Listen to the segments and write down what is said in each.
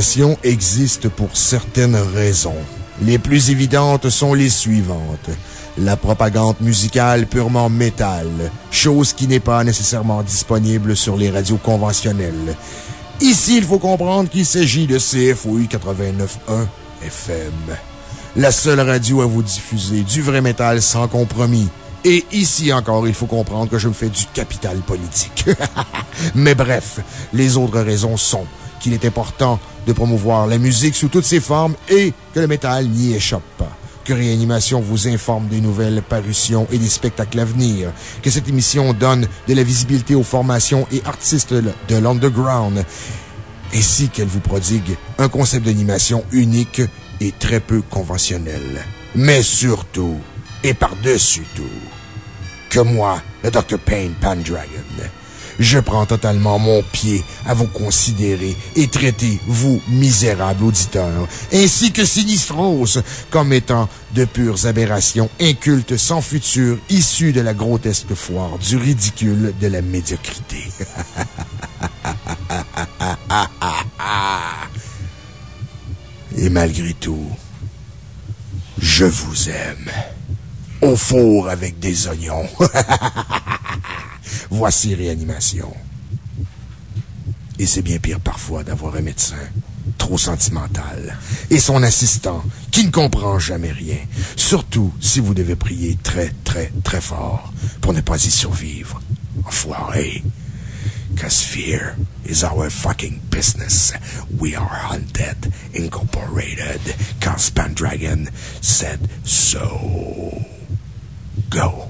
Réanimation existe pour certaines raisons. Les plus évidentes sont les suivantes. La propagande musicale purement métal, chose qui n'est pas nécessairement disponible sur les radios conventionnelles. Ici, il faut comprendre qu'il s'agit de CFOI 89.1 FM. La seule radio à vous diffuser du vrai métal sans compromis. Et ici encore, il faut comprendre que je me fais du capital politique. Mais bref, les autres raisons sont qu'il est important de promouvoir la musique sous toutes ses formes et que le métal n'y échappe pas. Que Réanimation vous informe des nouvelles parutions et des spectacles à venir. Que cette émission donne de la visibilité aux formations et artistes de l'underground. Ainsi qu'elle vous prodigue un concept d'animation unique et très peu conventionnel. Mais surtout, et par-dessus tout, que moi, le Dr. Payne Pandragon, je prends totalement mon pied à vous considérer et traiter, vous, misérables auditeurs, ainsi que Sinistros, comme étant de pures aberrations incultes sans futur, issues de la grotesque foire, du ridicule, de la médiocrité. et malgré tout, je vous aime. Au four avec des oignons. Voici réanimation. Et c'est bien pire parfois d'avoir un médecin trop sentimental et son assistant qui ne comprend jamais rien. Surtout si vous devez prier très, très, très fort pour ne pas y survivre. Enfoiré. Cause fear is our fucking business. We are Hunted Incorporated. Cause Pandragon said so. Go.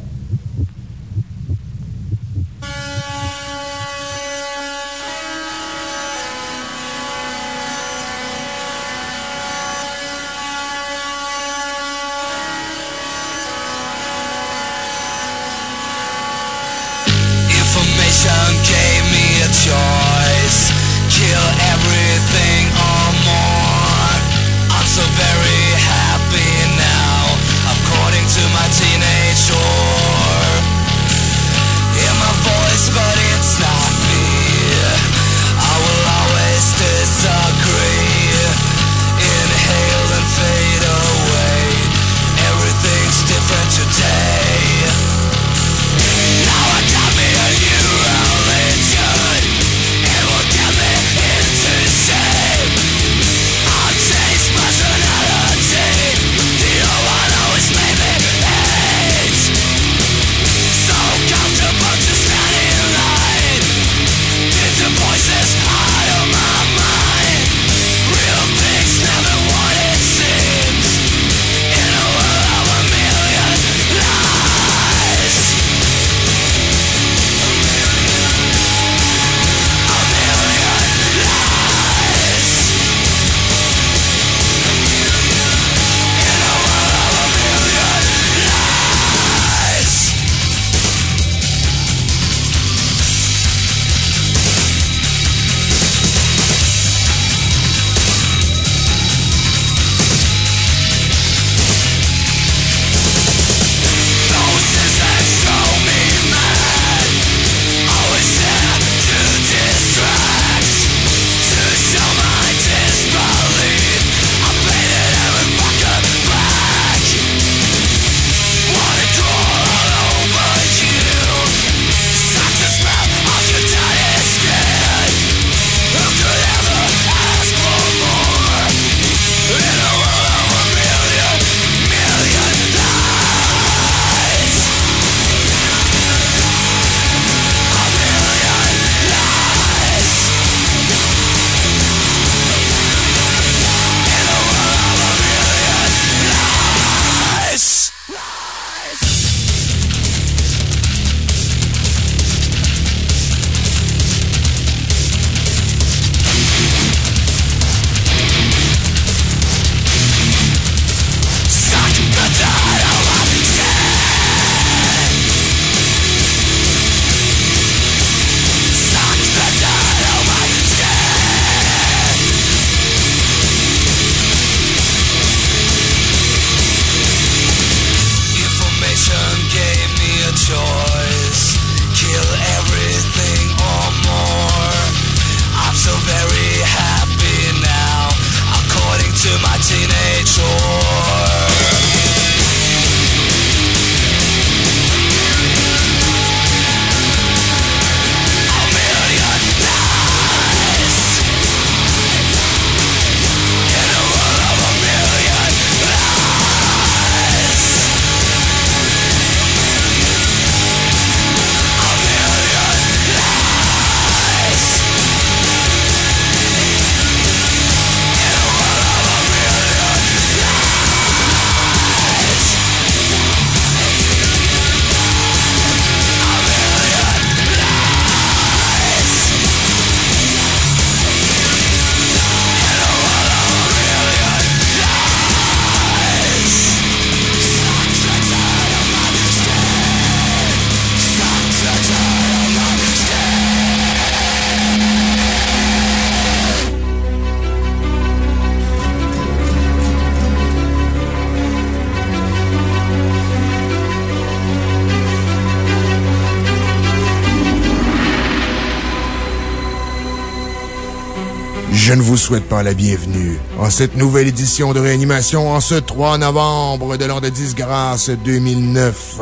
Je ne vous souhaite pas la bienvenue en cette nouvelle édition de réanimation en ce 3 novembre de l'an de disgrâce 2009.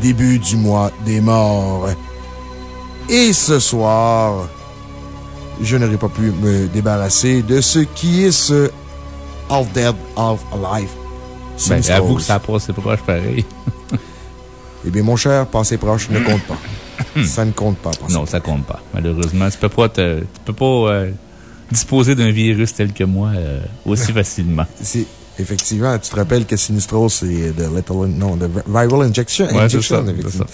Début du mois des morts. Et ce soir, je n'aurais pas pu me débarrasser de ce qui est ce Half Dead, Half Alive. Ben, avoue que ça passe proche pareil. Eh bien, mon cher, passé proche ne compte pas. ça ne compte pas. Non, ça compte pas. Malheureusement, tu peux pas te, tu peux pas euh, disposer d'un virus tel que moi euh, aussi facilement. C'est, effectivement, tu te rappelles que Sinistros, c'est de Little, non, de Viral Injection. Ouais, c'est injection, ça.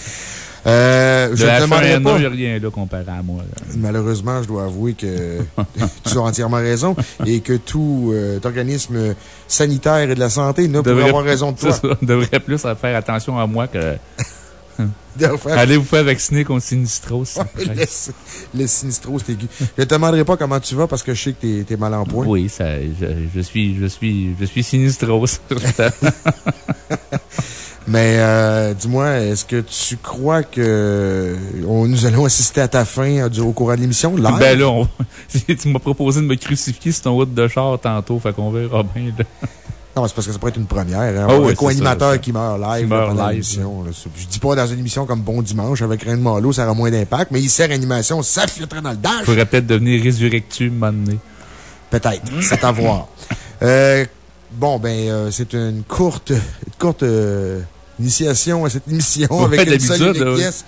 Euh, je ne demanderai H1N1, pas. a rien là comparé à moi. là. Malheureusement, je dois avouer que tu as entièrement raison et que tout euh, organisme sanitaire et de la santé n'a pas avoir raison de toi. ça, devrait plus faire attention à moi que. De faire- Allez vous faire vacciner contre Sinistros. le, le sinistro, c'est aigu. Je te demanderai pas comment tu vas parce que je sais que t'es, mal en point. Oui, ça, je, je suis, je suis, je suis Sinistros. Mais euh, dis-moi, est-ce que tu crois que on- nous allons assister à ta fin euh, du- au courant de l'émission? Ben là, on- tu m'as proposé de me crucifier sur ton route de char tantôt, fait qu'on verra bien. là. Non, c'est parce que ça pourrait être une première. Hein? Ah un c'est co-animateur qui meurt live Qui meurt live, là. C'est- Je dis pas dans une émission comme Bon Dimanche avec Reine Malo, ça aura moins d'impact, mais il sert animation, ça filtrerait dans le dash. Je pourrais peut-être devenir résurrectu, un moment donné. Peut-être. C'est à voir. Euh, bon, ben, euh, c'est une courte, une courte euh, initiation à cette émission Ouais, avec une seule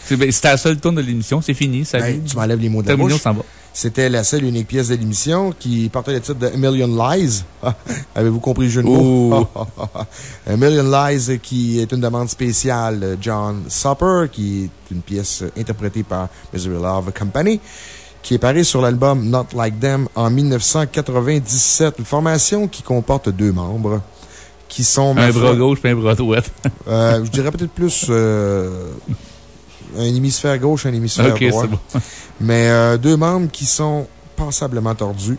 c'est- ben, C'était la seule tourne de l'émission, c'est fini, ça Ben, tu m'enlèves les mots de la on bouche. s'en va. C'était la seule unique pièce de l'émission qui portait le titre de A Million Lies. Avez-vous compris le jeu de mots? A Million Lies, qui est une demande spéciale de John Supper, qui est une pièce interprétée par Misery Love Company, qui est parée sur l'album Not Like Them en 1997. Une formation qui comporte deux membres, qui sont... Un bras gauche et un bras droit. euh, je dirais peut-être plus euh, un hémisphère gauche, un hémisphère droit. bon. Mais euh, deux membres qui sont passablement tordus,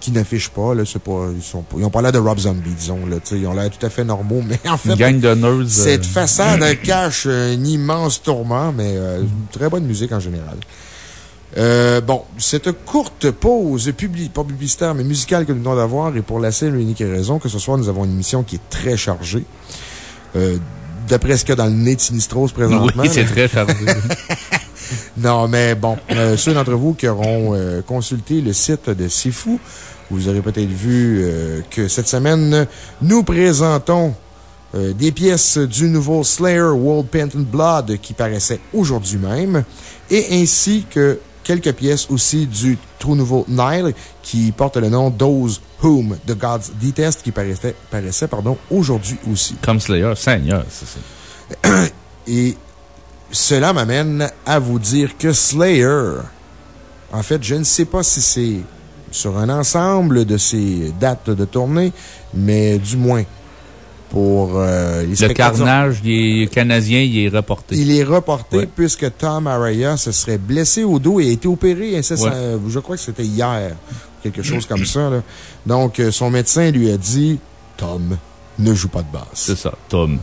qui n'affichent pas, là, pas, ils sont pas, ils ont pas l'air de Rob Zombie, disons, là, ils ont l'air tout à fait normaux, mais en fait, Une gang de nerds. cette euh, façade cache un immense tourment, mais euh, une très bonne musique en général. Euh, bon, cette courte pause, publi pas publicitaire, mais musicale que nous venons d'avoir, et pour la seule et unique raison que ce soir, nous avons une émission qui est très chargée. Euh, D'après ce qu'il y a dans le nez de Sinistros présentement. Oui, c'est très chargé. Non, mais bon, euh, ceux d'entre vous qui auront euh, consulté le site de Sifu, vous aurez peut-être vu euh, que cette semaine, nous présentons des pièces du nouveau Slayer World Painted Blood qui paraissait aujourd'hui même, et ainsi que quelques pièces aussi du tout nouveau Nile qui porte le nom Those Whom the Gods Detest qui paraissait, paraissait pardon, aujourd'hui aussi. Comme Slayer, Seigneur, c'est ça. Et cela m'amène à vous dire que Slayer, en fait, je ne sais pas si c'est sur un ensemble de ces dates de tournée, mais du moins pour euh, les Le carnage il est canadien, il est reporté. Il est reporté Ouais. puisque Tom Araya se serait blessé au dos et a été opéré. Ça, je crois que c'était hier, quelque chose comme ça. là. Donc, euh, son médecin lui a dit Tom, ne joue pas de basse. C'est ça, Tom.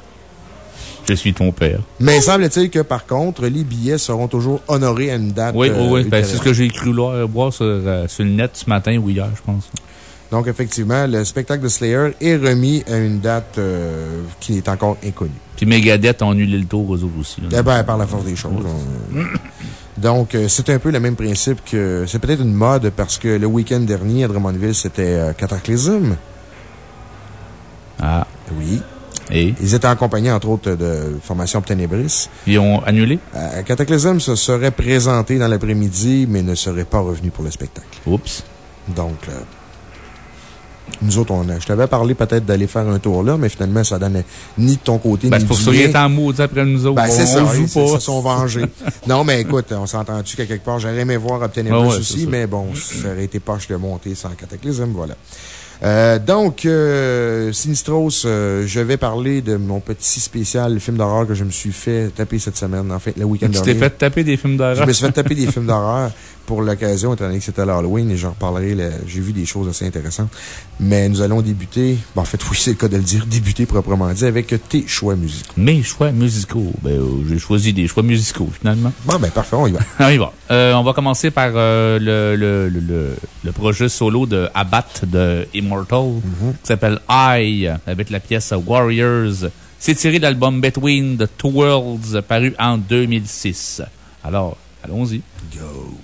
Je suis ton père. Mais semble-t-il que, par contre, les billets seront toujours honorés à une date. Oui, euh, oui, oui. Ben, c'est ce que j'ai cru là, voir sur, euh, sur le net ce matin ou hier, je pense. Donc, effectivement, le spectacle de Slayer est remis à une date euh, qui est encore inconnue. Puis Megadeth ont annulé le tour aux autres aussi. là. Eh ben, par la force des choses. on- Donc, euh, c'est un peu le même principe que. C'est peut-être une mode parce que le week-end dernier à Drummondville, c'était euh, Cataclysm. Ah. Oui. Et? Ils étaient accompagnés, entre autres, de Formation Ténébris. ils ont annulé? Euh, Cataclysm se serait présenté dans l'après-midi, mais ne serait pas revenu pour le spectacle. Oups. Donc, euh, nous autres, on a, je t'avais parlé peut-être d'aller faire un tour là, mais finalement, ça donne ni de ton côté, Ben, ni c'est pour du ça qu'il mien. est en maudit après nous autres. Ben, c'est ça. joue ils- pas. se sont vengés. non, mais écoute, on s'entend-tu qu'à quelque part, j'aurais aimé voir Obtenir Ah plus ouais, aussi, mais bon, ça aurait été poche de monter sans cataclysme, voilà. Euh, donc, euh, Sinistros, euh, je vais parler de mon petit spécial, le film d'horreur que je me suis fait taper cette semaine, en fait, le week-end Tu dernier. t'es fait taper des films Je d'horreur. me suis fait taper des films d'horreur pour l'occasion, étant donné que c'était l'Halloween, et j'en reparlerai, j'ai vu des choses assez intéressantes. Mais nous allons débuter, ben, en fait, oui, c'est le cas de le dire, débuter proprement dit, avec tes choix musicaux. Mes choix musicaux. Ben, euh, j'ai choisi des choix musicaux, finalement. Bon, ben, parfait, on y va. On y va. Euh, on va commencer par euh, le, le, le, le, le projet solo de Abat de Immortal, qui s'appelle I, avec la pièce Warriors. C'est tiré de l'album Between the Two Worlds, paru en 2006. Alors, allons-y. Go.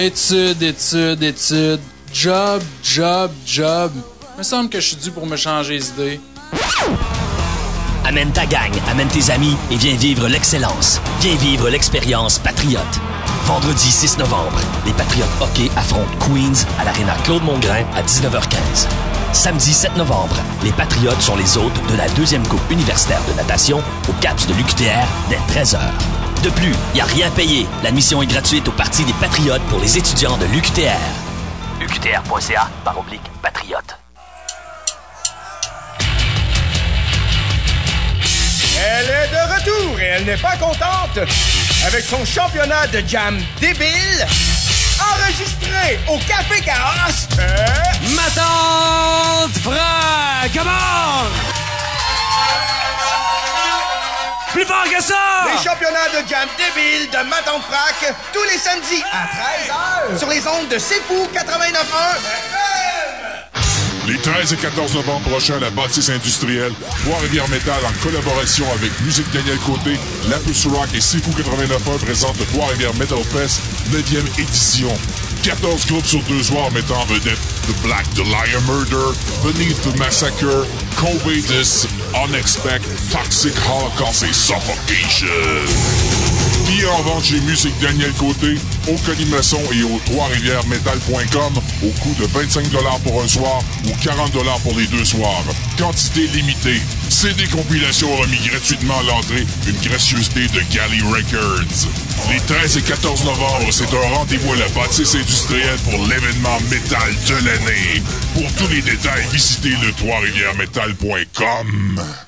Études, études, études. Job, job, job. Me semble que je suis dû pour me changer les idées. Amène ta gang, amène tes amis et viens vivre l'excellence. Viens vivre l'expérience Patriote. Vendredi 6 novembre, les Patriotes hockey affrontent Queens à l'aréna Claude Mongrain à 19h15. Samedi 7 novembre, les Patriotes sont les hôtes de la deuxième Coupe universitaire de natation au CAPS de l'UQTR dès 13h. De plus, il n'y a rien payé. L'admission est gratuite au Parti des Patriotes pour les étudiants de l'UQTR. UQTR.ca par oblique patriote. Elle est de retour et elle n'est pas contente avec son championnat de jam débile enregistré au Café Chaos. Euh, Ma tante Fra, comment? Plus fort que ça! Les championnats de jam débile de Maton Frac tous les samedis à 13h sur les ondes de C'est Fou 89.1 Les 13 et 14 novembre prochains, la bâtisse industrielle, Trois-Rivières Métal, en collaboration avec Musique Daniel Côté, Lapus Rock et Sifu 89.1 présente le Trois-Rivières Metal Fest 9e édition. 14 groupes sur deux soirs mettant en vedette The Black Liar Murder, Beneath the Massacre, Covetus, Unexpect, Toxic Holocaust et Suffocation. Billets en vente chez Musique Daniel Côté, au Colimaçon et au trois-rivières-metal.com au coût de 25 pour un soir ou 40 pour les deux soirs. Quantité limitée. CD compilation remis gratuitement à l'entrée, une gracieuseté de Galley Records. Les 13 et 14 novembre, c'est un rendez-vous à la bâtisse industrielle pour l'événement métal de l'année. Pour tous les détails, visitez le trois-rivières-metal.com.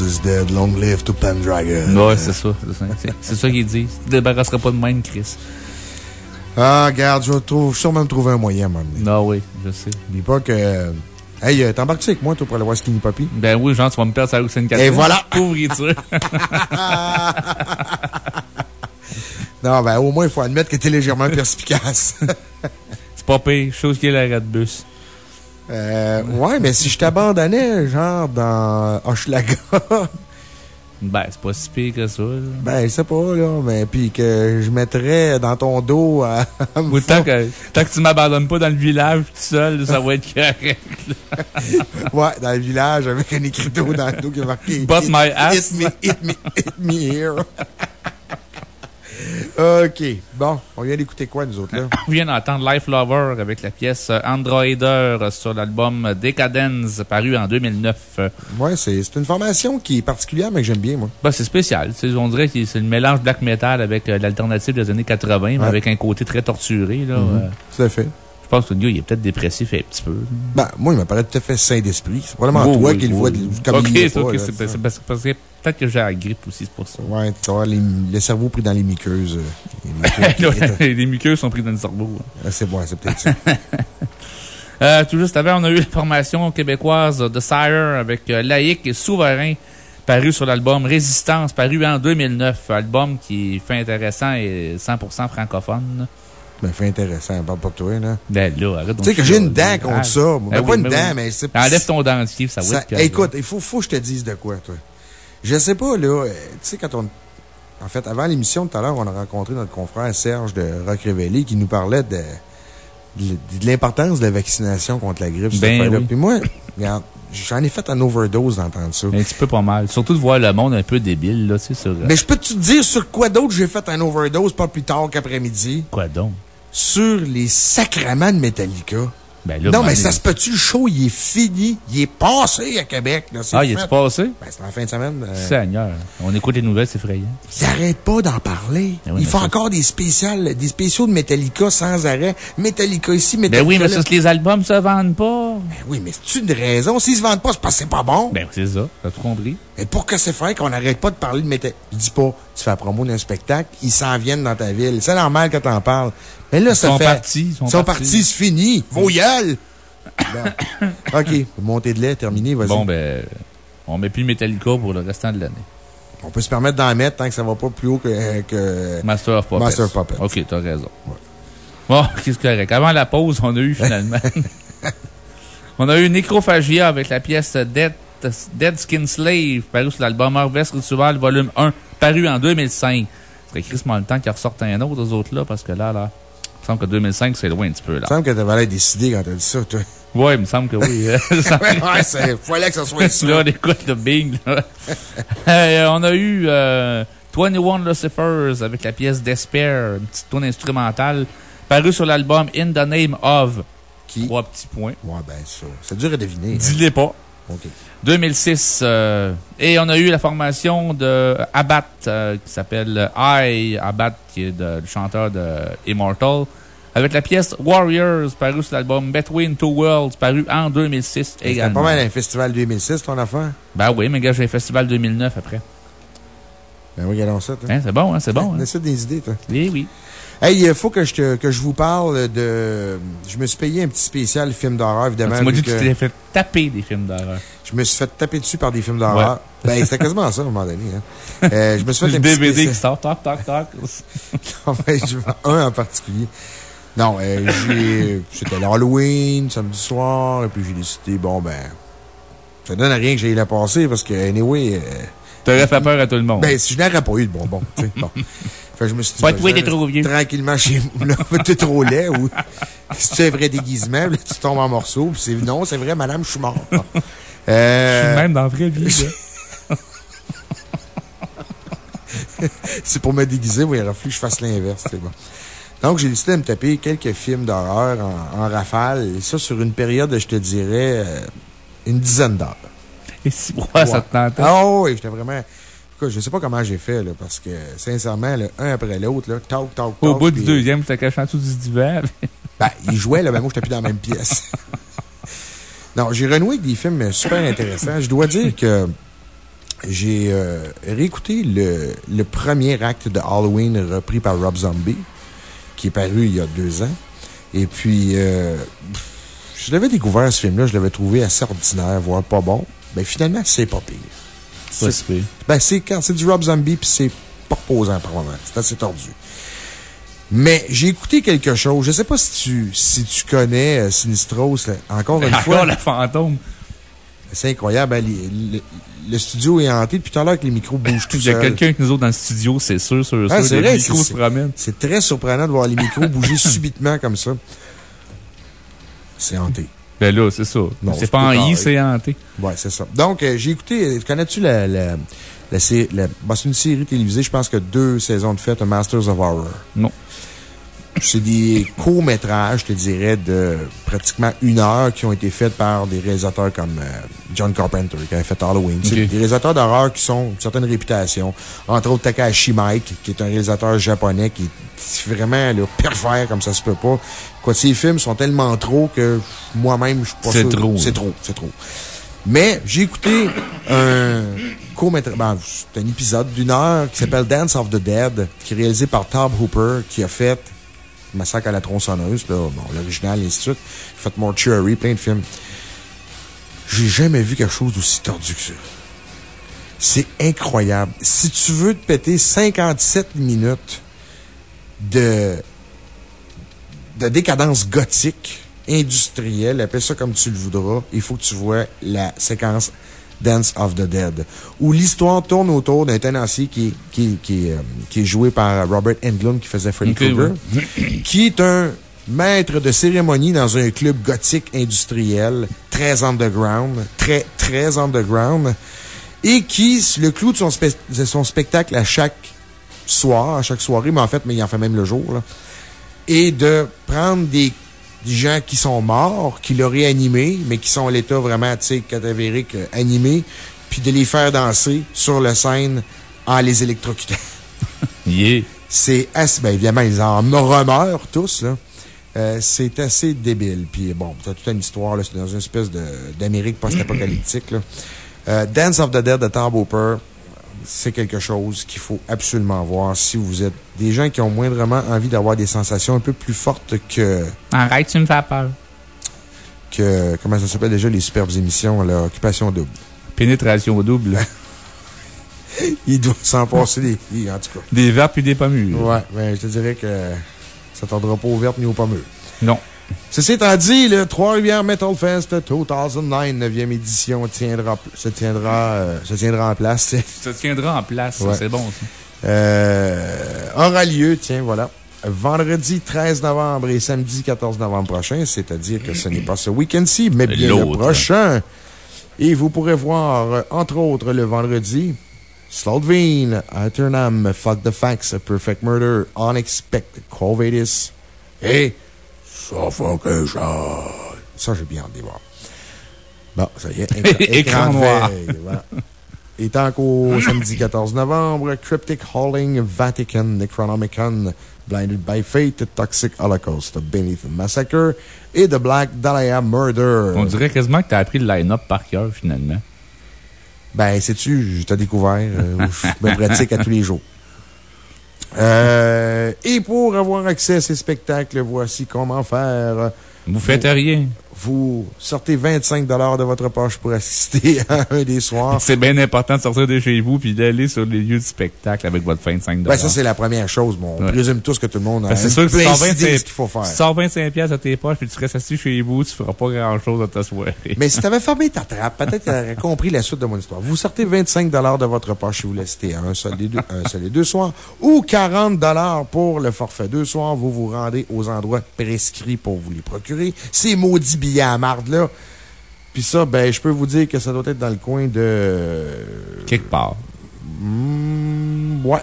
Is dead, long live to Pendragon. Ouais, c'est ça. c'est ça. Qu'ils disent. Tu débarrasseras pas de même, Chris. Ah, regarde, je vais sûrement me trouver un moyen donné. Non, oui, je sais. N'oublie pas que. Hey, euh, t'embarques-tu avec moi, toi, pour aller voir Skinny Poppy? Ben oui, genre, tu vas me perdre sur la rue Sainte-Catherine. Et voilà! Pourriture. Non, ben, au moins, il faut admettre que t'es légèrement perspicace. c'est pas pire. Chose qui est l'arrêt de bus. Euh, ouais, mais si je t'abandonnais, genre, dans Hochelaga, Ben, c'est pas si pire que ça. là. ben, je sais pas, là, mais puis que je mettrais dans ton dos à. à me Ou tant que, tant que tu m'abandonnes pas dans le village tout seul, ça va être correct. Ouais, dans le village, avec un écriteau dans le dos qui est marqué. Bust my ass. Hit me, hit me, hit me here. OK. Bon, on vient d'écouter quoi, nous autres, là? On vient d'entendre Life Lover avec la pièce Androider sur l'album Decadence, paru en 2009. Euh, Ouais, c'est une formation qui est particulière, mais que j'aime bien, moi. Ben, c'est spécial. On dirait que c'est le mélange black metal avec euh, l'alternative des années 80, mais avec un côté très torturé. Là, Mhm. Euh, Tout à fait. je pense que le gars, il est peut-être dépressif un petit peu. Ben, moi, il m'apparaît tout à fait sain d'esprit. C'est probablement Oh, toi oui, qui le vois comme Ok, il est ok, c'est parce que peut-être que j'ai la grippe aussi, c'est pour ça. Ouais, tu vois, les- le cerveau pris dans les muqueuses. euh, les muqueuses. les muqueuses sont pris dans le cerveau. Ouais, c'est bon, c'est peut-être ça. Euh, tout juste avant, on a eu la formation québécoise de Sire avec euh, Laïque et Souverain, paru sur l'album Résistance, paru en 2009. Album qui fait intéressant et 100% francophone. Ben, fait intéressant, parle pas toi, là. Ben là, arrête. Tu sais que j'ai une dent contre ça. Ben, Ben pas oui, une ben dent, oui. mais c'est. Enlève ton dentier, ça va Ça- écoute, il faut, faut que je te dise de quoi, toi. Je sais pas, là. euh, Tu sais, quand on. En fait, avant l'émission, tout à l'heure, on a rencontré notre confrère Serge de Rock Révélé qui nous parlait de, de, de l'importance de la vaccination contre la grippe. Ben oui. Puis moi, regarde, j'en ai fait un overdose d'entendre ça. Un petit peu pas mal. Surtout de voir le monde un peu débile, là, tu sais, sur. Mais je peux te dire sur quoi d'autre j'ai fait un overdose pas plus tard qu'après-midi? Quoi donc? Sur les sacrements de Metallica. Ben là, non, ben, mais ça se peut-tu, le show, il est fini. Il est passé à Québec, là. c'est Ah, il fait. est passé? Ben, c'est en fin de semaine. euh, Seigneur. On écoute les nouvelles, c'est effrayant. Ils arrêtent pas d'en parler. Ben oui, font ça- encore des spéciales, des spéciaux de Metallica sans arrêt. Metallica ici, Metallica Ben oui, mais là. ça, les albums se vendent pas. Ben oui, mais c'est une raison. S'ils se vendent pas, c'est parce que c'est pas bon. Ben, c'est ça. T'as tout compris? Mais pour que c'est fait qu'on n'arrête pas de parler de Metallica? Je dis pas, tu fais la promo d'un spectacle, ils s'en viennent dans ta ville. C'est normal que t'en parles. Mais là, ça sont fait. partis, ils sont partis. partis. c'est fini. Vos. OK. Montée de lait, terminé, vas-y. Bon, ben, on met plus Metallica pour le restant de l'année. On peut se permettre d'en mettre tant que ça va pas plus haut que. que... Master of Puppets. Master of Puppets. OK, t'as raison. Bon, qu'est-ce que correct? Avant la pause, on a eu finalement. on a eu Necrophagia avec la pièce Dead, Dead Skin Slave, paru sur l'album Harvest Ritual Volume 1, paru en 2005. Ce serait crissement le temps qu'il ressorte un autre, aux autres là, parce que là, là, il me semble que 2005, c'est loin un petit peu, Il me là. semble que t'avais l'air décidé quand t'as dit ça, toi. Ouais, il me semble que oui. Ouais, ouais, c'est. Fallait que ça soit ça. là, on écoute le Bing. là. Euh, on a eu euh, 21 Lucifers avec la pièce Despair, une petite tune instrumentale, parue sur l'album In the Name of. Qui? Trois petits points. Ouais, ben, ça. C'est dur à deviner. hein. Dis-les pas. OK. 2006. euh, et on a eu la formation de Abat, euh, qui s'appelle I, Abat, qui est de- le chanteur de Immortal, avec la pièce Warriors, parue sur l'album Between Two Worlds, paru en 2006 C'était également. pas mal un festival 2006, ton affaire? Ben oui, mais gars, j'ai un festival 2009 après. Ben, regardons ça, toi. Hein, c'est bon, hein, c'est bon. hein. Des idées, toi. Oui, oui. Hey, il faut que je, te, que je vous parle de. Je me suis payé un petit spécial film d'horreur, évidemment. tu m'as dit que tu t'es fait taper des films d'horreur. Je me suis fait taper dessus par des films d'horreur. Ben, c'était quasiment ça, à un moment donné. Hein. Euh, je me suis fait Le DVD spécial- qui sort, toc, toc, toc. Non, ben, je un en particulier. Non, euh, j'ai. C'était l'Halloween, samedi soir, et puis j'ai décidé, bon, ben. Ça donne à rien que j'aille la passer parce que, anyway. euh, T'aurais fait peur à tout le monde. ben, si je n'aurais pas eu de bonbons, tu sais. Bon. Fait que je me suis dit, Pas toi, je t'es trop vieux. Tranquillement chez moi, là. T'es trop laid ou. Si c'est un vrai déguisement, là, tu tombes en morceaux, puis c'est, non, c'est vrai, madame, je suis mort. Je Euh, suis même dans la vraie vie, là. c'est pour me déguiser, mais il aurait fallu que je fasse l'inverse, c'est bon. Donc, j'ai décidé de me taper quelques films d'horreur en, en rafale, et ça sur une période, de, je te dirais, euh, une dizaine d'heures. Et si, ouais, ça te tentait. Ah oui, j'étais vraiment. Écoute, je sais pas comment j'ai fait, là, parce que, sincèrement, là, un après l'autre, là, talk, talk, Au talk, bout du deuxième, tu t'es caché en dessous du divan. Ben, il jouait, là, mais moi, j'étais plus dans la même pièce. non, j'ai renoué avec des films super intéressants. Je dois dire que j'ai euh, réécouté le, le premier acte de Halloween repris par Rob Zombie, qui est paru il y a deux ans. Et puis, euh, je l'avais découvert ce film-là, je l'avais trouvé assez ordinaire, voire pas bon. Ben, finalement, c'est pas pire. Pas C'est- si pire. Ben, c'est quand c'est du Rob Zombie, puis c'est pas reposant par moment. C'est assez tordu. Mais j'ai écouté quelque chose. Je sais pas si tu, si tu connais euh, Sinistros, là. encore une fois. Encore le fantôme. C'est incroyable. hein, le, le studio est hanté depuis tout à l'heure que les micros bougent tout Il y a quelqu'un avec nous autres dans le studio, c'est sûr, sûr, Ah, sûr. Les vrai, micros se promènent. C'est très surprenant de voir les micros bouger subitement comme ça. C'est hanté. Ben là, c'est ça. C'est pas en I, c'est hanté. Ouais, c'est ça. Donc, euh, j'ai écouté, euh, connais-tu la, la, la, sé- la- bah, c'est une série télévisée, je pense que deux saisons de fait, Masters of Horror. Non. C'est des courts-métrages, je te dirais, de pratiquement une heure qui ont été faits par des réalisateurs comme euh, John Carpenter, qui avait fait Halloween. Des réalisateurs d'horreur qui sont une certaine réputation. Entre autres, Takahashi Mike, qui est un réalisateur japonais qui est vraiment là, perfect comme ça se peut pas. Quoi, ces films sont tellement trop que moi-même, je suis pas C'est trop, C'est trop, c'est trop. Mais j'ai écouté un court-métrage, ben, c'est un épisode d'une heure qui s'appelle Dance of the Dead, qui est réalisé par Tob Hooper, qui a fait Massacre à la tronçonneuse, là, bon, l'original, et ainsi de suite. Fait Mortuary, plein de films. J'ai jamais vu quelque chose d'aussi tordu que ça. C'est incroyable. Si tu veux te péter 57 minutes de, de décadence gothique, industrielle, appelle ça comme tu le voudras, il faut que tu vois la séquence Dance of the Dead, où l'histoire tourne autour d'un tenancier qui, est- qui, qui, euh, qui est joué par Robert Englund, qui faisait Freddy Krueger, qui est un maître de cérémonie dans un club gothique industriel, très underground, très, très underground, et qui, le clou de son, spe- de son spectacle à chaque soir, à chaque soirée, mais en fait, mais il en fait même le jour, là, et de prendre des, des gens qui sont morts, qui l'ont réanimé, mais qui sont à l'état vraiment, tu sais, cadavérique, euh, animé, puis de les faire danser sur la scène en les électrocutant. Yeah. C'est assez, ben évidemment, ils en remeurent tous, là. Euh, c'est assez débile. Puis bon, t'as toute une histoire, là. C'est dans une espèce d'Amérique post-apocalyptique, là. Euh, Dance of the Dead de Tom Hooper, c'est quelque chose qu'il faut absolument voir si vous êtes des gens qui ont moindrement envie d'avoir des sensations un peu plus fortes que, Arrête, tu me fais peur. que, comment ça s'appelle déjà les superbes émissions, là, Occupation Double. Pénétration double. Il doit s'en passer des, des- en tout cas. Des verres puis des pommures. Ouais, mais je te dirais que ça tendra pas aux vertes ni aux pommures. Non. Ceci étant dit, le Trois-Rivières Metal Fest 2009, 9e édition, tiendra, se, tiendra, euh, se tiendra en place. Ça tiendra en place, Ouais. c'est bon, ça. Euh, aura lieu, tiens, voilà. Vendredi 13 novembre et samedi 14 novembre prochain, c'est-à-dire que ce n'est pas ce week-end-ci, mais bien le prochain. Et vous pourrez voir, entre autres, le vendredi, Slotveen, Eternam, Fuck the Facts, Perfect Murder, Unexpected, Corvatus et Suffocation. Ça, j'ai bien hâte de les voir. Bon, ça y est. écran- noir. veille, voilà. Et tant qu'au samedi 14 novembre, Cryptic Hauling, Vatican, Necronomicon, Blinded by Fate, Toxic Holocaust, Beneath the Massacre et The Black Dahlia Murder. On dirait quasiment que t'as appris le line-up par cœur, finalement. Ben, sais-tu, je t'ai découvert, euh, je me pratique à tous les jours. Euh, et pour avoir accès à ces spectacles, voici comment faire. Vous faites rien. Vous sortez 25 de votre poche pour assister à un des soirs. C'est bien important de sortir de chez vous puis d'aller sur les lieux de spectacle avec votre 25 Ben, ça, c'est la première chose. Bon, on Ouais. présume tous que tout le monde a Ben, c'est sûr que tu sors pleine idée de 25 ce qu'il faut faire. Tu sors 25 pièces à tes poches puis tu restes assis chez vous, tu feras pas grand chose de ta soirée. Mais si t'avais fermé ta trappe, peut-être que t'aurais compris la suite de mon histoire. Vous sortez 25 de votre poche si vous l'assistez à un seul des deux, un seul des deux soirs ou 40 pour le forfait deux soirs. Vous vous rendez aux endroits prescrits pour vous les procurer. Ces maudits billets à marde, là. Puis ça, ben, je peux vous dire que ça doit être dans le coin de... Quelque part. Hmm, ouais.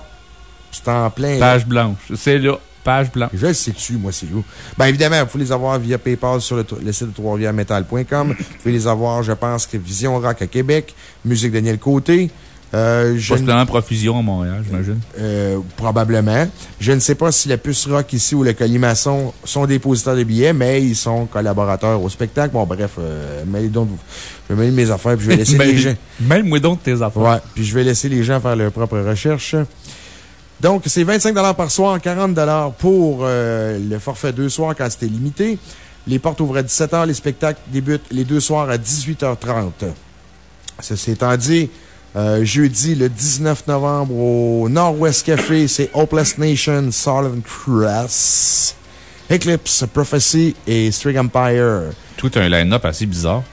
C'est en plein. Page blanche. C'est là. Page blanche. Je le sais-tu, moi, c'est où. Ben, évidemment, vous pouvez les avoir via PayPal sur le, le site de trois-rivières-metal.com. Vous pouvez les avoir, je pense, que Vision Rock à Québec, Musique Daniel Côté. Euh, je Possiblement Profusion à Montréal, j'imagine. euh, probablement. Je ne sais pas si la puce rock ici ou le colimaçon sont dépositaires de billets, mais ils sont collaborateurs au spectacle. Bon, bref, euh, mêlez donc- je vais mêler mes affaires puis je vais laisser les gens. Même moi donc tes affaires. Ouais, puis je vais laisser les gens faire leurs propres recherches. Donc, c'est 25 par soir, 40 pour euh, le forfait deux soirs quand c'était limité. Les portes ouvrent à 17 h, les spectacles débutent les deux soirs à 18h30. Ceci étant dit, euh, jeudi, le 19 novembre, au Nord-Ouest Café, c'est Hopeless Nation, Solid Crest, Eclipse, Prophecy et String Empire. Tout un line-up assez bizarre.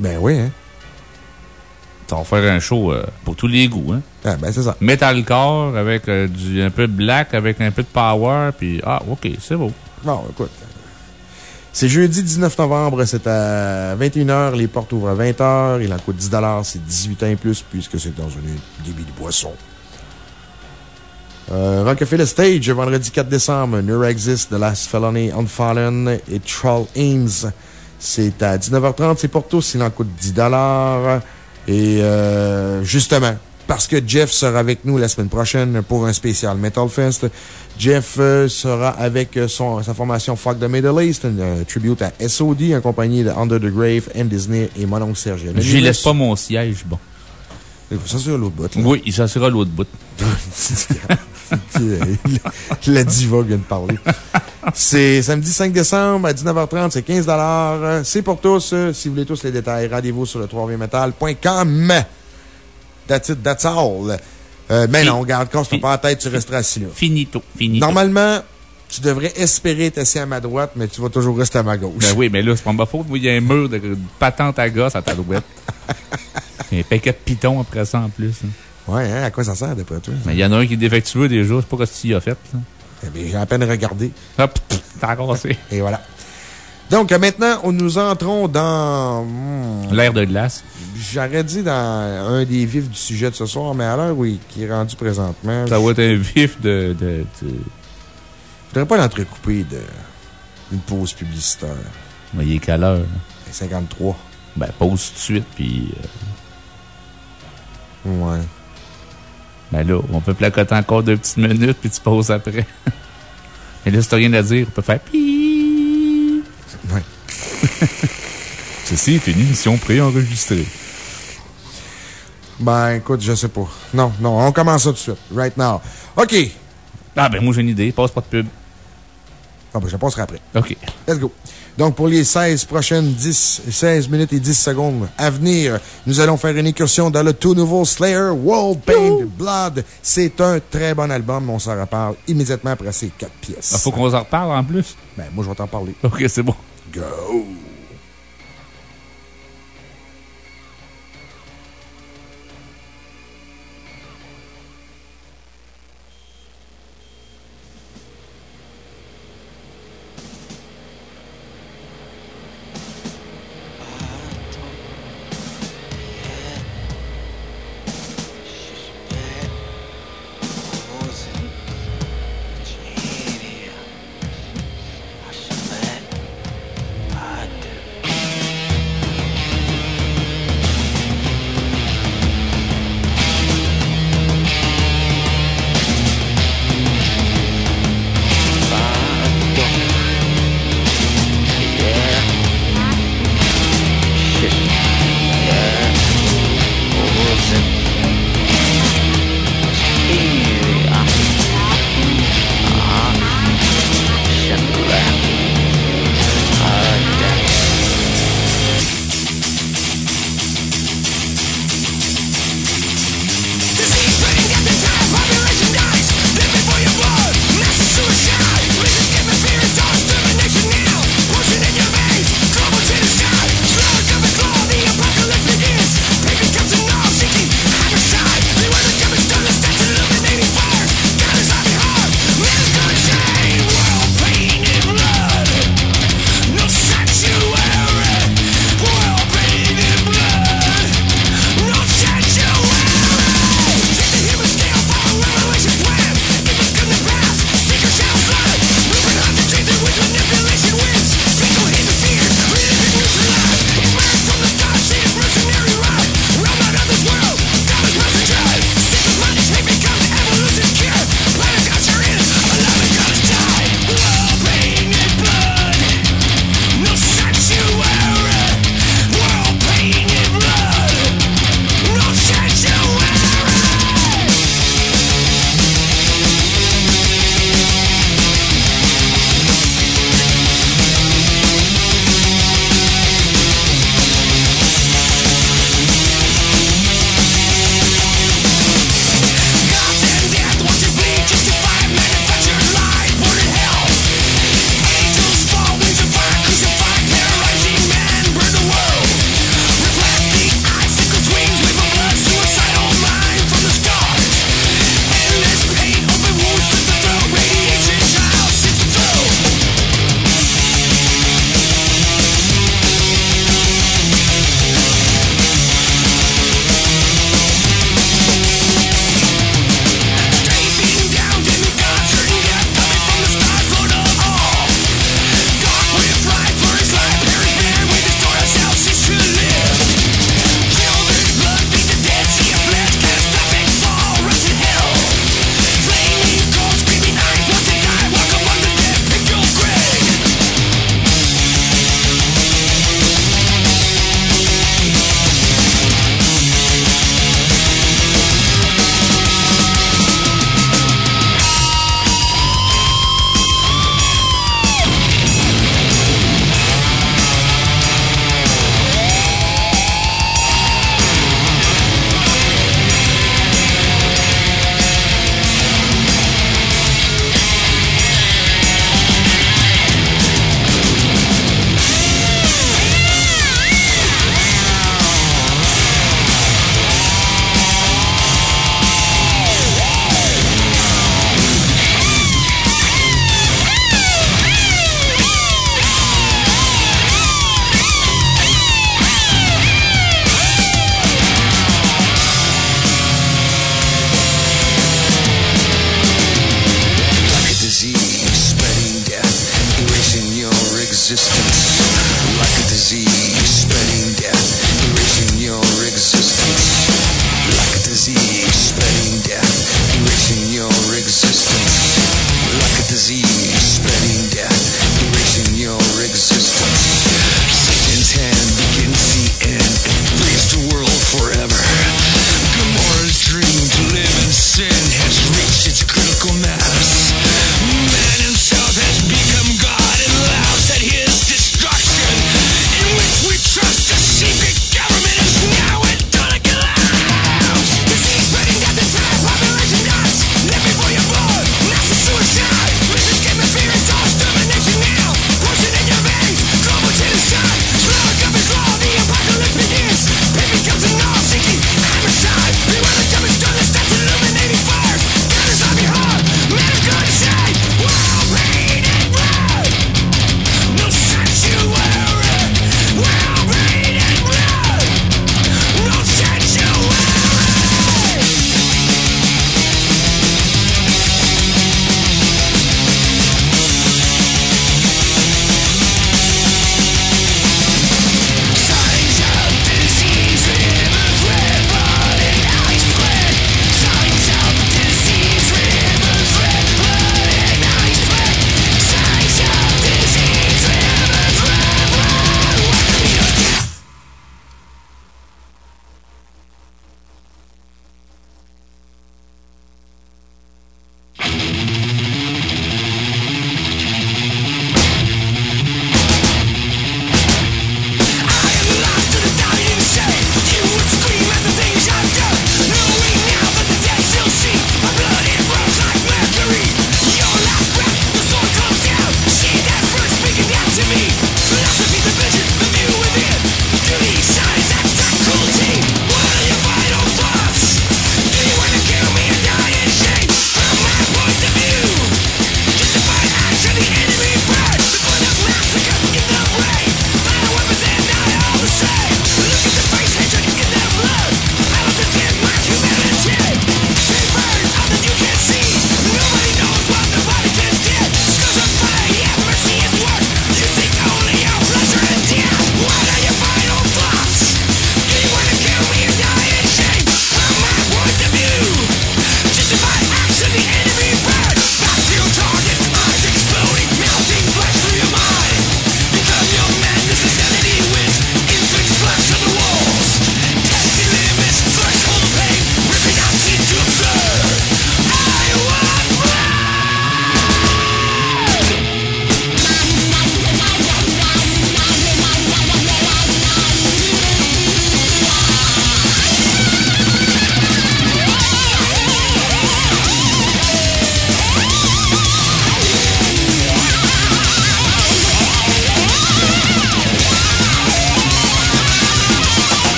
Ben oui, hein? Ça va faire un show euh, pour tous les goûts, hein. Ah, ben c'est ça. Metalcore avec euh, du, un peu de black, avec un peu de power, puis ah, ok, c'est beau. Bon, écoute. C'est jeudi 19 novembre, c'est à 21h. Les portes ouvrent à 20h. Il en coûte 10 c'est 18 ans et plus, puisque c'est dans un débit de boisson. Euh, Rockefeller Stage, vendredi 4 décembre. Neurexist, The Last Felony, Unfallen et Troll Ames. C'est à 19h30. C'est pour tous. Il en coûte 10 Et euh, justement, parce que Jeff sera avec nous la semaine prochaine pour un spécial Metal Fest, Jeff euh, sera avec euh, son, sa formation Fuck the Middle East, un euh, tribute à SOD, accompagné de Under the Grave, M. Disney et mon oncle Serge. J'y laisse pas mon siège, bon. Faut s'assurer l'autre bout. là. Oui, il s'assurera l'autre bout. La diva vient de parler. C'est samedi 5 décembre à 19h30, c'est 15 C'est pour tous. Si vous voulez tous les détails, rendez-vous sur le 3vmetal.com. That's it, that's all. Euh, mais non, regarde, quand je pas la tête, tu resteras assis là. Finito, finito. Normalement, tu devrais espérer être assis à ma droite, mais tu vas toujours rester à ma gauche. Ben oui, mais là, c'est pas ma faute. Il y a un mur de de patente à gosse à ta droite. Il y a un paquet de pitons après ça en plus. hein. Ouais, hein, à quoi ça sert, d'après toi? Mais il y en a un qui est défectueux déjà. Je sais pas ce qu'il a fait. là. Eh bien, j'ai à peine regardé. Hop, t'as cassé. Et voilà. Donc, euh, maintenant, nous entrons dans. hmm, L'air de glace. J'aurais dit dans un des vifs du sujet de ce soir, mais à l'heure où il qui est rendu présentement. Ça va être un vif de. de, de... Je voudrais pas l'entrecouper de. Une pause publicitaire. Mais il est quelle heure? là? 53. Ben, pause tout de suite, puis. euh, Ouais. Ben là, on peut placoter encore deux petites minutes, puis tu pauses après. Mais là, si t'as rien à dire, on peut faire pi. Ceci est une émission préenregistrée. Ben, écoute, je sais pas. Non, non, on commence ça tout de suite. Right now. OK. Ah, ben, moi, j'ai une idée. Passe pas de pub. Ah, ben, je passerai après. OK. Let's go. Donc, pour les 16 prochaines 10, 16 minutes et 10 secondes à venir, nous allons faire une incursion dans le tout nouveau Slayer World Painted Blood. C'est un très bon album, on s'en reparle immédiatement après ces quatre pièces. Il faut qu'on s'en reparle en plus? Ben, moi, je vais t'en parler. OK, c'est bon. Go!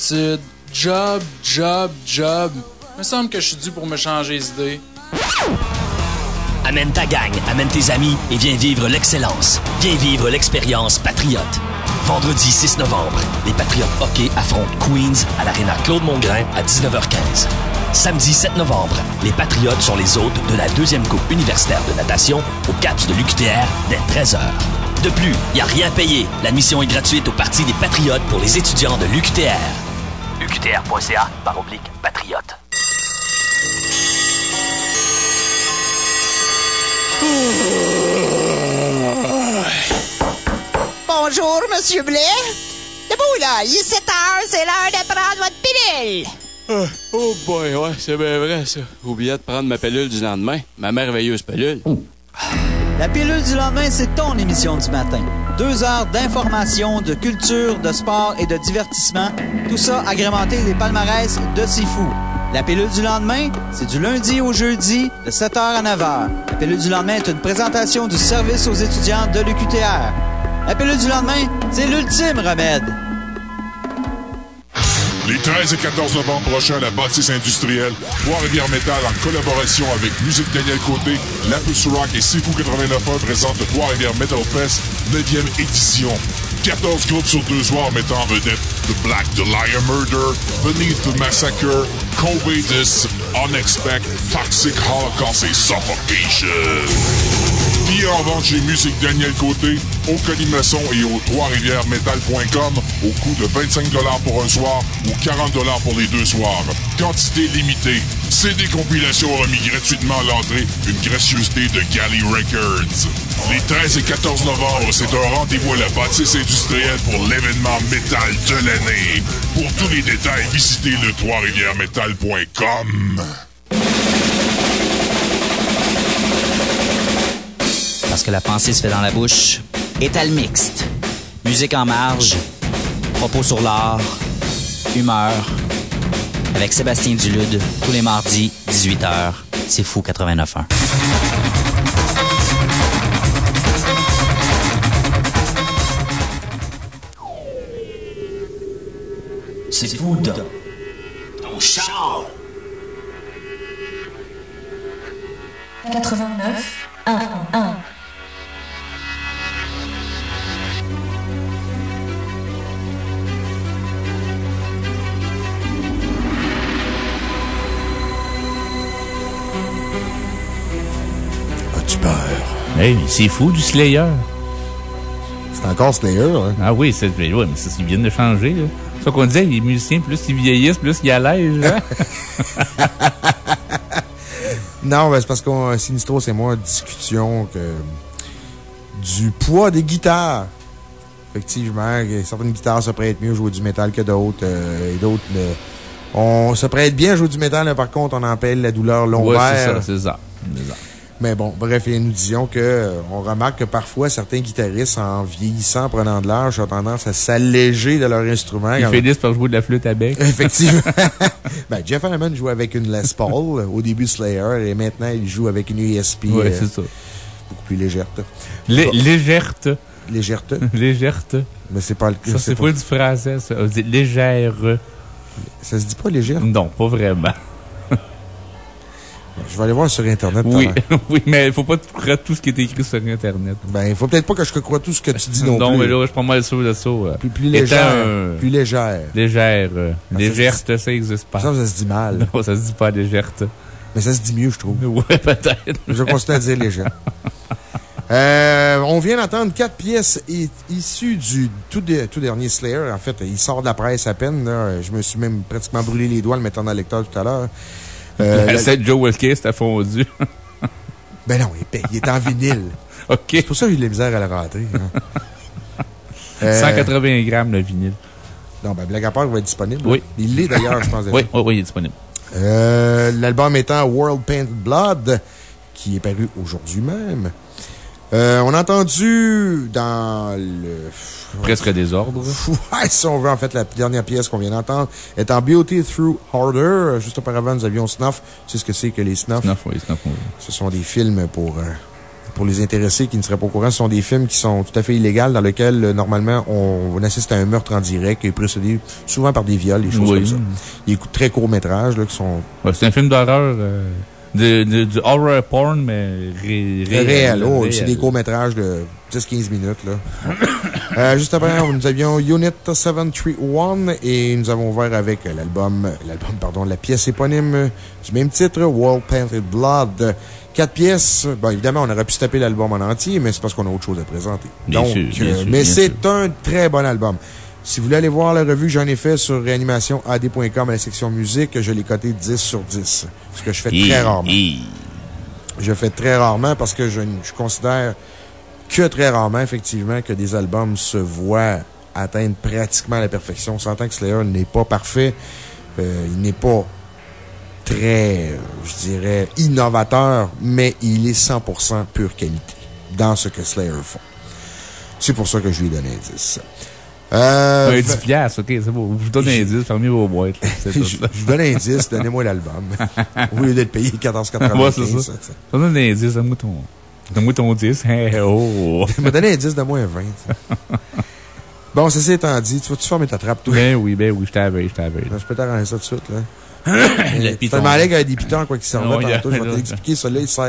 Job, job, job. Me semble que je suis dû pour me changer les idées. Amène ta gang, amène tes amis et viens vivre l'excellence. Viens vivre l'expérience Patriote. Vendredi 6 novembre, les Patriotes hockey affrontent Queens à l'Arena Claude Mongrain à 19h15. Samedi 7 novembre, les Patriotes sont les hôtes de la deuxième Coupe universitaire de natation au CAPS de l'UQTR dès 13h. De plus, il n'y a rien payé. L'admission est gratuite au Parti des Patriotes pour les étudiants de l'UQTR. UQTR.ca par oblique patriote. Bonjour, Monsieur Blais. Debout, là. Il est 7 heures, c'est l'heure de prendre votre pilule. Ah, oh boy, ouais, c'est bien vrai, ça. Oublié de prendre ma pilule du lendemain. Ma merveilleuse pilule. La pilule du lendemain, c'est ton émission du matin. Deux heures d'information, de culture, de sport et de divertissement. Tout ça agrémenté des palmarès de Fou. La pilule du lendemain, c'est du lundi au jeudi, de 7h à 9h. La pilule du lendemain est une présentation du service aux étudiants de l'UQTR. La pilule du lendemain, c'est l'ultime remède. Les 13 et 14 novembre prochains à la bâtisse industrielle, Trois-Rivières Métal en collaboration avec Musique Daniel Côté, Lapus Rock et Sifu 89.1 présente le Trois-Rivières Metal Fest 9e édition. 14 groupes sur deux soirs mettant en vedette The Black Liar Murder, Beneath the Massacre, Covidus, Unexpect, Toxic Holocaust et Suffocation. Billets en vente chez Musique Daniel Côté, au Colimaçon et au trois-rivières-metal.com au coût de 25 pour un soir ou 40 pour les deux soirs. Quantité limitée. CD compilation remis gratuitement à l'entrée, une gracieuseté de Galley Records. Les 13 et 14 novembre, c'est un rendez-vous à la bâtisse industrielle pour l'événement métal de l'année. Pour tous les détails, visitez le trois-rivières-metal.com. Parce que la pensée se fait dans la bouche. Étal mixte. Musique en marge. Propos sur l'art. Humeur. Avec Sébastien Dulude, tous les mardis, 18h. C'est fou 89.1. C'est fou dans ton char. 89 1 1 Hey, c'est fou du Slayer. C'est encore Slayer, hein? Ah oui, c'est, ouais, mais ça, ils viennent de changer, là. C'est ça qu'on disait, les musiciens, plus ils vieillissent, plus ils allègent, hein? Non, ben, c'est parce qu'on, Sinistro, c'est moi, discussion que du poids des guitares. Effectivement, certaines guitares se prêtent mieux à jouer du métal que d'autres, euh, et d'autres, euh, on se prête bien à jouer du métal, mais par contre, on en paye la douleur lombaire. c'est ça, c'est ça. C'est ça. Mais bon, bref, et nous disions que, euh, on remarque que parfois, certains guitaristes, en vieillissant, en prenant de l'âge, ont tendance à s'alléger de leur instrument. Ils finissent par jouer de la flûte à bec. Effectivement. ben, Jeff Hanneman jouait avec une Les Paul au début de Slayer et maintenant il joue avec une ESP. Ouais, euh, c'est ça. Beaucoup plus légère. Lé- légerte. Légerte. Légerte. Mais c'est pas le Ça, c'est pas du français, ça. On dit légère. Ça se dit pas légère? Non, pas vraiment. Je vais aller voir sur Internet. Oui, oui, mais il faut pas croire tout ce qui est écrit sur Internet. Ben, il faut peut-être pas que je croie tout ce que tu dis non, Non, plus. mais là, je pas mal sûr de ça. euh. Plus, plus légère. euh, Plus légère. Légère. euh, Ah, ça, légerte, ça existe pas. Ça, ça se dit mal. Non, ça se dit pas légerte. Mais ça se dit mieux, je trouve. Ouais, peut-être. Je continue à dire légère. Euh, on vient d'entendre quatre pièces issues du tout, de- tout dernier Slayer. En fait, il sort de la presse à peine. là. Je me suis même pratiquement brûlé les doigts le mettant dans le lecteur tout à l'heure. Euh, la- Joe Wilkes, c'était fondu. Ben non, il est, il est en vinyle. OK. C'est pour ça que j'ai eu de la misère à hein. Euh, 180 grammes, le vinyle. Non, ben, Blague à part, il va être disponible. Oui. Il l'est d'ailleurs, je pense. oui, oui, il est disponible. Euh, L'album étant World Painted Blood, qui est paru aujourd'hui même. Euh, on a entendu dans le. Presque désordre. Ouais, si on veut, en fait, la dernière pièce qu'on vient d'entendre est en Beauty Through Harder. Juste auparavant, nous avions Snuff. Tu sais ce que c'est que les Snuff? Snuff, oui, Snuff, oui. Ce sont des films pour euh, pour les intéressés qui ne seraient pas au courant, ce sont des films qui sont tout à fait illégaux, dans lesquels, euh, normalement, on, on assiste à un meurtre en direct et précédé souvent par des viols, des choses Oui. comme ça. Des très courts métrages, là, qui sont Ouais, c'est un film d'horreur, euh, de- de- du horror porn, mais ré- Réel, réel. oh, c'est des courts-métrages de 10-15 minutes, là. Euh, juste après, nous avions Unit 731 et nous avons ouvert avec l'album, l'album, pardon, la pièce éponyme du même titre, World Painted Blood. Quatre pièces. Bon, évidemment, on aurait pu se taper l'album en entier, mais c'est parce qu'on a autre chose à présenter. Bien Donc, sûr, bien euh, sûr, mais c'est un très bon album. Si vous voulez aller voir la revue que j'en ai fait sur réanimationad.com à la section musique, je l'ai coté 10 sur 10. Ce que je fais très rarement. Je fais très rarement parce que je, je considère que très rarement, effectivement, que des albums se voient atteindre pratiquement la perfection. On s'entend que Slayer n'est pas parfait. Euh, il n'est pas très, je dirais, innovateur, mais il est 100% pure qualité dans ce que Slayer font. C'est pour ça que je lui ai donné un 10. Euh, Ouais, 10 piastres, ok, c'est beau. Je vous donne un 10, fermez vos boîtes. là, je, je vous donne un 10, donnez-moi l'album. Au lieu d'être payé 14,95. Ouais, c'est ça. Je te donne un 10, donne-moi ton, donne-moi ton 10. Hey, oh. Il m'a donné un 10 de moins 20. tu sais. bon, ceci étant dit, tu vas-tu fermer ta trappe, toi? Ben oui, ben oui, je t'avais, je t'avais. Je peux t'arranger ça tout de suite, là. Le piton. demandais qu'il y avait des pitons, quoi, qui servaient Non, il y a- tantôt. Je vais t'expliquer. Celui-là, il sert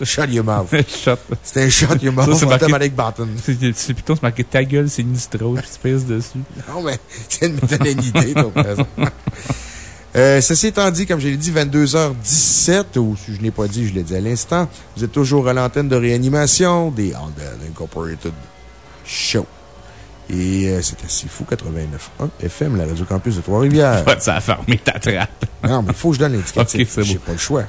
à shut your mouth. Shot. C'était un shut your mouth Ça, c'est marqué- automatic button. C'est c'est c'est marqué ta gueule, c'est Nistro, puis tu pèses dessus. Non, mais c'est de me donner une idée, toi, présent. Euh, ceci étant dit, comme je l'ai dit, 22h17, ou si je ne l'ai pas dit, je l'ai dit à l'instant, vous êtes toujours à l'antenne de réanimation des Undead Incorporated Show. Et euh, c'était si fou, 89.1 FM, la Radio Campus de Trois-Rivières. Ouais, ça a fermé ta trappe. Non, mais il faut que je donne l'indicatif. Ok, c'est J'ai pas le choix.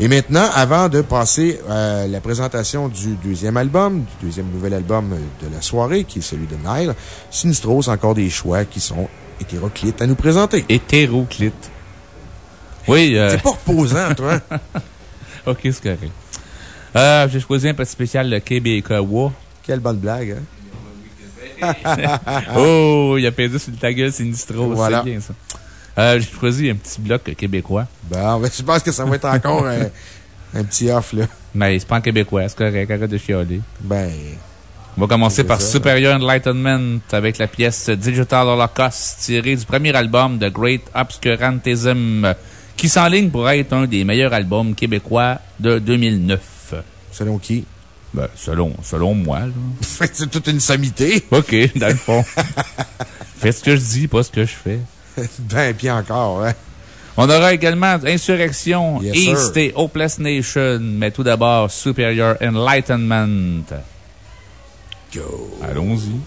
Et maintenant, avant de passer à la présentation du deuxième album, du deuxième nouvel album de la soirée, qui est celui de Nile, Sinistros a encore des choix qui sont hétéroclites à nous présenter. Hétéroclite. Oui, euh... C'est pas reposant, toi. ok, c'est correct. Euh, j'ai choisi un petit spécial le québécois. Quelle bonne blague, hein? oh, il a pédé sur le ta gueule, c'est Nistro. Voilà. C'est bien, ça. Euh, j'ai choisi un petit bloc québécois. Bon, ben, je pense que ça va être encore un, un petit off, là. Mais c'est pas en québécois, c'est correct, arrête de chialer. Ben. On va commencer par ça. Superior Enlightenment avec la pièce Digital Holocaust tirée du premier album de Great Obscurantism qui s'enligne pour être un des meilleurs albums québécois de 2009. Selon qui? Ben, selon, selon moi, là. C'est toute une sommité. OK, dans le fond. Fais ce que je dis, pas ce que je fais. Ben, puis encore, hein? On aura également Insurrection, Yes, East sir. et Hopeless Nation, mais tout d'abord Superior Enlightenment. Go. Allons-y.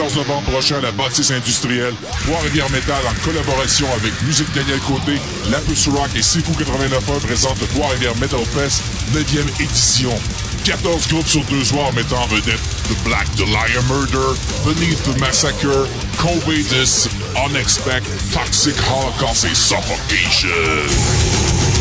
14 novembre prochain à la bâtisse industrielle, Trois-Rivières Métal en collaboration avec Musique Daniel Côté, Lapus Rock et Sifu 89.1 présente le Trois-Rivières Metal Fest 9e édition. 14 groupes sur deux soirs mettant en vedette The Black Liar Murder, Beneath the Massacre, Covidus, Unexpect, Toxic Holocaust et Suffocation.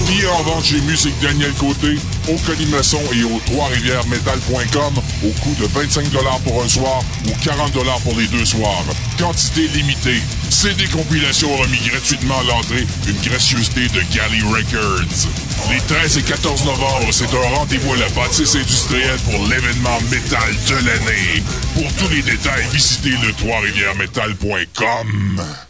Billets en vente chez Musique Daniel Côté, au Colimaçon et au trois-rivières-metal.com au coût de 25 pour un soir ou 40 pour les deux soirs. Quantité limitée. CD compilation remis gratuitement à l'entrée, une gracieuseté de Galley Records. Les 13 et 14 novembre, c'est un rendez-vous à la bâtisse industrielle pour l'événement métal de l'année. Pour tous les détails, visitez le trois-rivières-metal.com.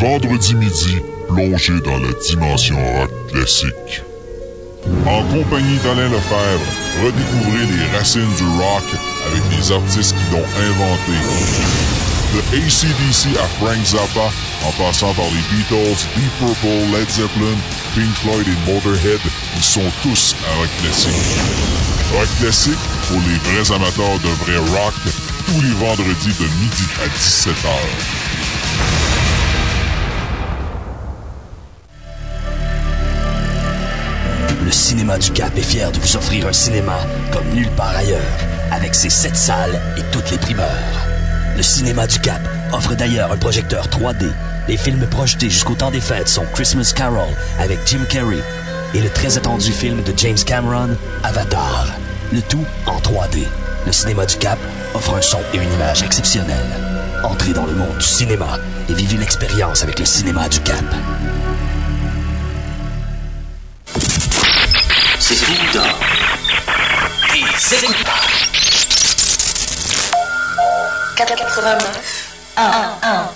vendredi midi, plongez dans la dimension rock classique. En compagnie d'Alain Lefebvre, redécouvrez les racines du rock avec les artistes qui l'ont inventé. De ACDC à Frank Zappa, en passant par les Beatles, Deep Purple, Led Zeppelin, Pink Floyd et Motorhead, ils sont tous à rock classique. Rock classique pour les vrais amateurs de vrai rock, tous les vendredis de midi à 17h. Le Cinéma du Cap est fier de vous offrir un cinéma comme nulle part ailleurs, avec ses sept salles et toutes les primeurs. Le Cinéma du Cap offre d'ailleurs un projecteur 3D. Les films projetés jusqu'au temps des fêtes sont Christmas Carol avec Jim Carrey et le très attendu film de James Cameron, Avatar. Le tout en 3D. Le Cinéma du Cap offre un son et une image exceptionnels. Entrez dans le monde du cinéma et vivez l'expérience avec le Cinéma du Cap. C'est pas 89 1 1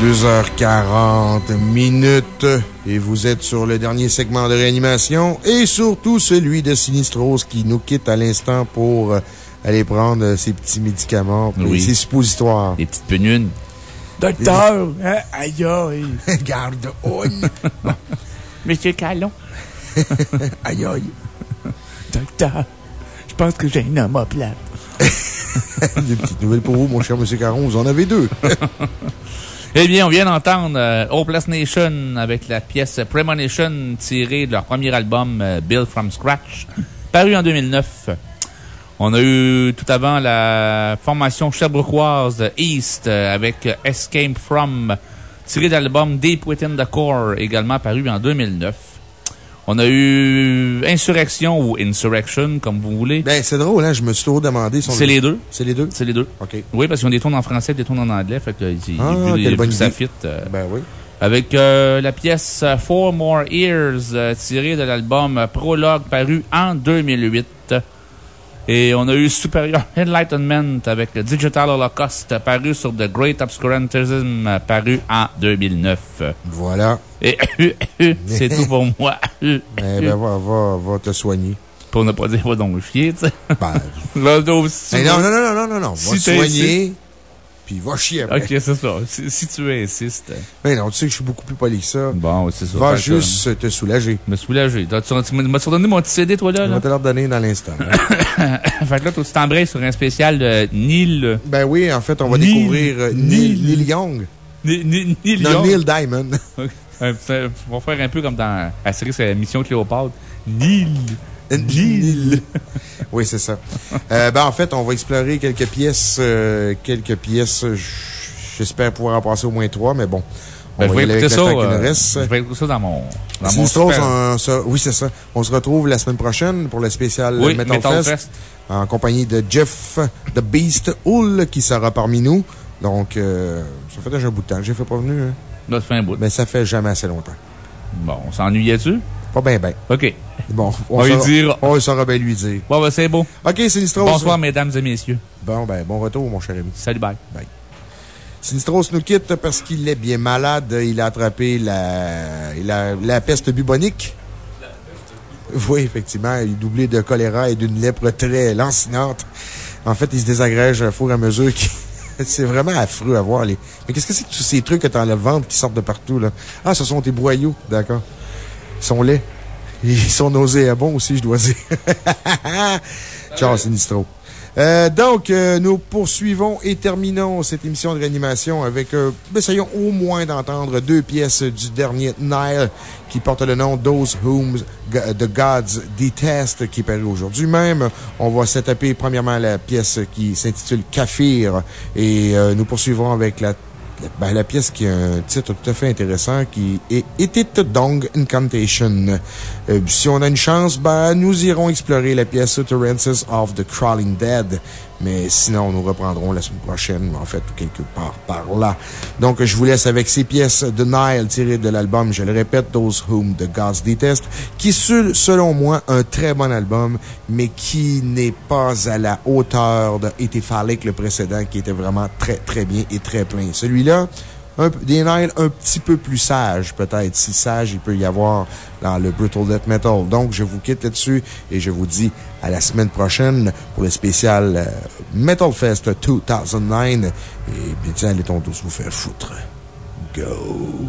2h40 minutes et vous êtes sur le dernier segment de réanimation et surtout celui de Sinistros qui nous quitte à l'instant pour euh, aller prendre euh, ses petits médicaments, Oui. ses suppositoires. Les petites penunes. Docteur, hein, aïe aïe. Garde on. Monsieur Calon. aïe aïe. Docteur, je pense que j'ai une omoplate. Des petites nouvelles pour vous, mon cher Monsieur Caron, vous en avez deux. Eh bien, on vient d'entendre euh, Nation avec la pièce Premonition tirée de leur premier album euh, Build from Scratch, paru en 2009. On a eu tout avant la formation sherbrookeoise East euh, avec Escape From, tiré de l'album Deep Within the Core, également paru en 2009. On a eu Insurrection ou Insurrection, comme vous voulez. Ben, c'est drôle, hein? Je me suis toujours demandé. si C'est les deux. C'est les deux? C'est les deux. OK. Oui, parce qu'ils ont des tours en français et des tours en anglais. Fait que, il- Ah, quelle vu bonne ça fit, euh, Ben oui. avec euh, la pièce euh, Four More Years, tirée de l'album Prologue, paru en 2008. Et on a eu Superior Enlightenment avec Digital Holocaust, paru sur The Great Obscurantism, paru en 2009. Voilà. Et c'est tout pour moi. Eh ben, va, va, va te soigner. Pour ne pas dire va donc chier, tu sais. Ben, tu non, non, non, non, non, non. Va Si soigner, puis va chier après. Ok, c'est ça. Si, si tu insistes. Mais non, tu sais que je suis beaucoup plus poli que ça. Bon, c'est ça. Va juste te soulager. Me soulager. Tu tu m'as tu m'as donné mon petit CD, toi, là? Je vais te le redonner dans l'instant. fait que là, toi, tu t'embrayes sur un spécial de Neil. ben oui, en fait, on va Neil- découvrir euh, Neil, Neil Young. Neil, Neil, Neil Non, Young. Neil Diamond. Petit- On va faire un peu comme dans la série, mission Cléopâtre. Neil. Oui, c'est ça. Euh, ben, en fait, on va explorer quelques pièces, euh, quelques pièces. J'espère pouvoir en passer au moins trois, mais bon. On Ben, je va vais écouter avec ça. le temps qui nous euh, reste. Je vais écouter ça dans mon. Dans on oui, c'est ça. On se retrouve la semaine prochaine pour le spécial Oui, Metal, Metal Fest, Fest. En compagnie de Jeff The Beast Hull qui sera parmi nous. Donc, euh, ça fait déjà un bout de temps que j'ai fait pas venu. Hein. Là, ça fait un bout. Mais ça fait jamais assez longtemps. Bon, on s'ennuyait-tu? Pas bien, bien. OK. Bon, On va lui saura- dire. On saura bien lui dire. Bon, ben, c'est beau. OK, Sinistros. Bonsoir, mesdames et messieurs. Bon, ben, bon retour, mon cher ami. Salut, bye. Bye. Sinistros nous quitte parce qu'il est bien malade. Il a attrapé la, la, la peste bubonique. Oui, effectivement. Il est doublé de choléra et d'une lèpre très lancinante. En fait, il se désagrège au fur et à mesure qu'il- C'est vraiment affreux à voir. Les... Mais qu'est-ce que c'est que tous ces trucs que t'as dans le ventre qui sortent de partout, là? Ah, ce sont tes boyaux. D'accord. Sont laids. Ils sont nauséabonds aussi, je dois dire. Ciao, Sinistro. Euh, donc, euh, nous poursuivons et terminons cette émission de réanimation avec, euh, essayons au moins d'entendre deux pièces du dernier Nile qui porte le nom Those Whom the Gods Detest, qui est paru aujourd'hui même. On va s'attaper premièrement la pièce qui s'intitule Kafir et euh, nous poursuivrons avec la ben, la pièce qui a un titre tout à fait intéressant qui est It It Dong Incantation. Euh, si on a une chance, ben, nous irons explorer la pièce Utterances of the Crawling Dead. Mais sinon, nous reprendrons la semaine prochaine, en fait, quelque part par là. Donc, je vous laisse avec ces pièces de Nile tirées de l'album, je le répète, Those Whom the Gods Detest, qui est, selon moi, un très bon album, mais qui n'est pas à la hauteur de Ethyphalic, le précédent, qui était vraiment très, très bien et très plein. Celui-là, un, des Nile un petit peu plus sages, peut-être. Si sage il peut y avoir dans le Brutal Death Metal. Donc, je vous quitte là-dessus et je vous dis à la semaine prochaine pour le spécial euh, Metal Fest 2009. Et bien, tiens, allez ton tous vous faire foutre. Go!